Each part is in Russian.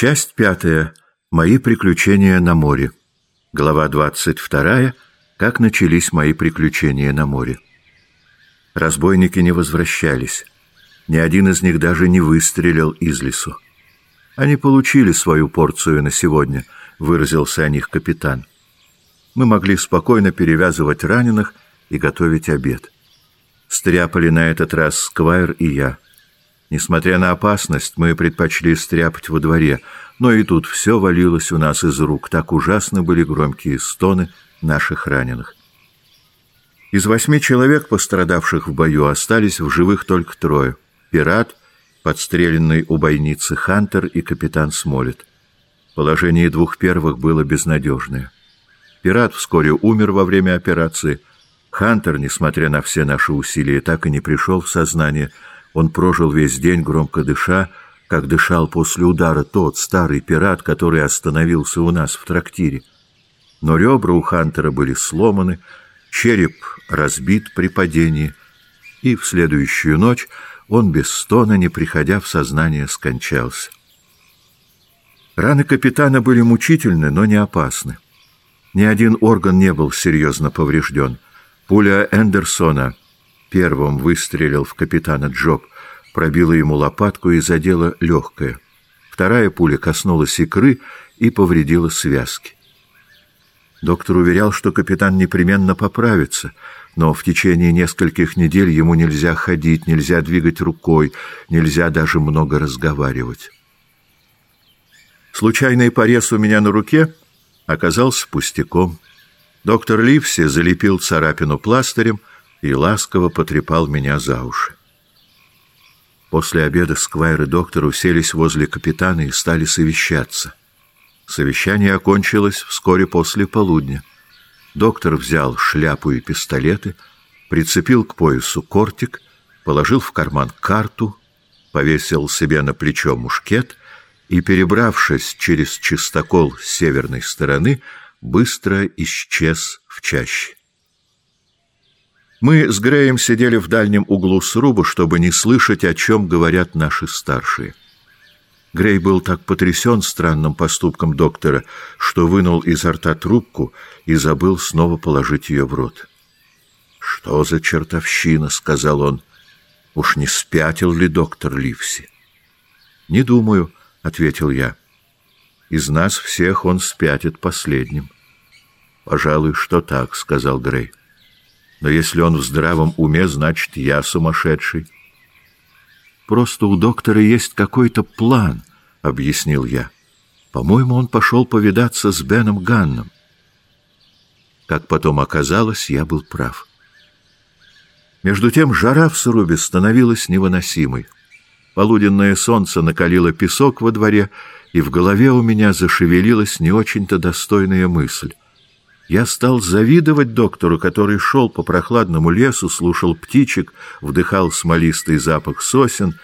Часть пятая. Мои приключения на море. Глава двадцать вторая. Как начались мои приключения на море. Разбойники не возвращались. Ни один из них даже не выстрелил из лесу. Они получили свою порцию на сегодня, выразился о них капитан. Мы могли спокойно перевязывать раненых и готовить обед. Стряпали на этот раз Сквайр и я. Несмотря на опасность, мы предпочли стряпать во дворе, но и тут все валилось у нас из рук, так ужасно были громкие стоны наших раненых. Из восьми человек, пострадавших в бою, остались в живых только трое. Пират, подстреленный у бойницы Хантер и капитан Смолет. Положение двух первых было безнадежное. Пират вскоре умер во время операции. Хантер, несмотря на все наши усилия, так и не пришел в сознание, он прожил весь день, громко дыша, как дышал после удара тот старый пират, который остановился у нас в трактире. Но ребра у Хантера были сломаны, череп разбит при падении, и в следующую ночь он без стона, не приходя в сознание, скончался. Раны капитана были мучительны, но не опасны. Ни один орган не был серьезно поврежден. Пуля Эндерсона первым выстрелил в капитана Джоб, пробила ему лопатку и задела легкое. Вторая пуля коснулась икры и повредила связки. Доктор уверял, что капитан непременно поправится, но в течение нескольких недель ему нельзя ходить, нельзя двигать рукой, нельзя даже много разговаривать. Случайный порез у меня на руке оказался пустяком. Доктор Ливси залепил царапину пластырем, и ласково потрепал меня за уши. После обеда Сквайр и доктор уселись возле капитана и стали совещаться. Совещание окончилось вскоре после полудня. Доктор взял шляпу и пистолеты, прицепил к поясу кортик, положил в карман карту, повесил себе на плечо мушкет и, перебравшись через чистокол с северной стороны, быстро исчез в чаще. Мы с Греем сидели в дальнем углу сруба, чтобы не слышать, о чем говорят наши старшие. Грей был так потрясен странным поступком доктора, что вынул изо рта трубку и забыл снова положить ее в рот. «Что за чертовщина?» — сказал он. «Уж не спятил ли доктор Ливси?» «Не думаю», — ответил я. «Из нас всех он спятит последним». «Пожалуй, что так», — сказал Грей. Но если он в здравом уме, значит, я сумасшедший. Просто у доктора есть какой-то план, — объяснил я. По-моему, он пошел повидаться с Беном Ганном. Как потом оказалось, я был прав. Между тем жара в срубе становилась невыносимой. Полуденное солнце накалило песок во дворе, и в голове у меня зашевелилась не очень-то достойная мысль. Я стал завидовать доктору, который шел по прохладному лесу, слушал птичек, вдыхал смолистый запах сосен,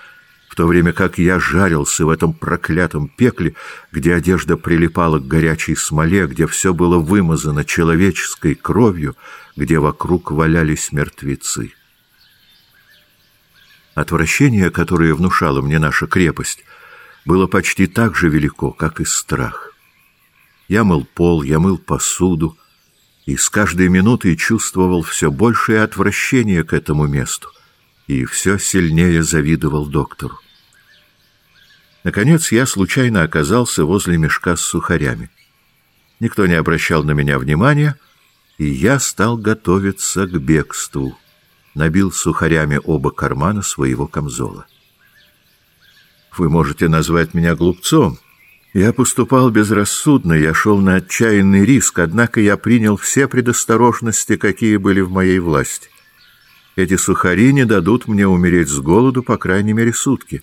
в то время как я жарился в этом проклятом пекле, где одежда прилипала к горячей смоле, где все было вымазано человеческой кровью, где вокруг валялись мертвецы. Отвращение, которое внушала мне наша крепость, было почти так же велико, как и страх. Я мыл пол, я мыл посуду, и с каждой минутой чувствовал все большее отвращение к этому месту и все сильнее завидовал доктору. Наконец я случайно оказался возле мешка с сухарями. Никто не обращал на меня внимания, и я стал готовиться к бегству. Набил сухарями оба кармана своего камзола. Вы можете назвать меня глупцом, я поступал безрассудно, я шел на отчаянный риск, однако я принял все предосторожности, какие были в моей власти. Эти сухари не дадут мне умереть с голоду, по крайней мере, сутки.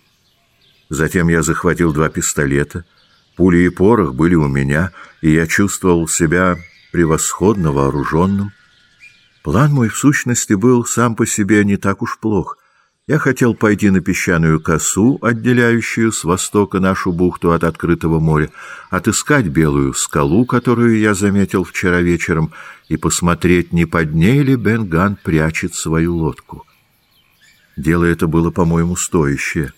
Затем я захватил два пистолета. Пули и порох были у меня, и я чувствовал себя превосходно вооруженным. План мой, в сущности, был сам по себе не так уж плох. Я хотел пойти на песчаную косу, отделяющую с востока нашу бухту от открытого моря, отыскать белую скалу, которую я заметил вчера вечером, и посмотреть, не под ней ли Бенган прячет свою лодку. Дело это было, по-моему, стоящее.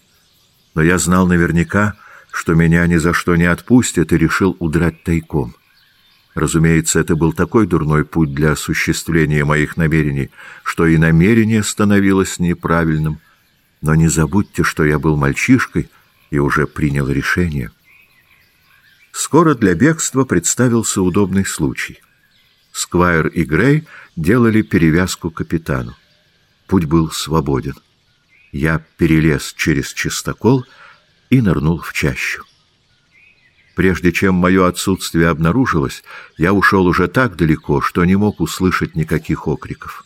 Но я знал наверняка, что меня ни за что не отпустят, и решил удрать тайком. Разумеется, это был такой дурной путь для осуществления моих намерений, что и намерение становилось неправильным. Но не забудьте, что я был мальчишкой и уже принял решение. Скоро для бегства представился удобный случай. Сквайр и Грей делали перевязку капитану. Путь был свободен. Я перелез через чистокол и нырнул в чащу. Прежде чем мое отсутствие обнаружилось, я ушел уже так далеко, что не мог услышать никаких окриков.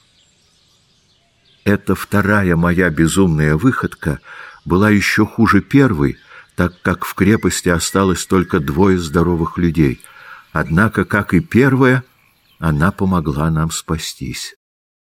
Эта вторая моя безумная выходка была еще хуже первой, так как в крепости осталось только двое здоровых людей. Однако, как и первая, она помогла нам спастись.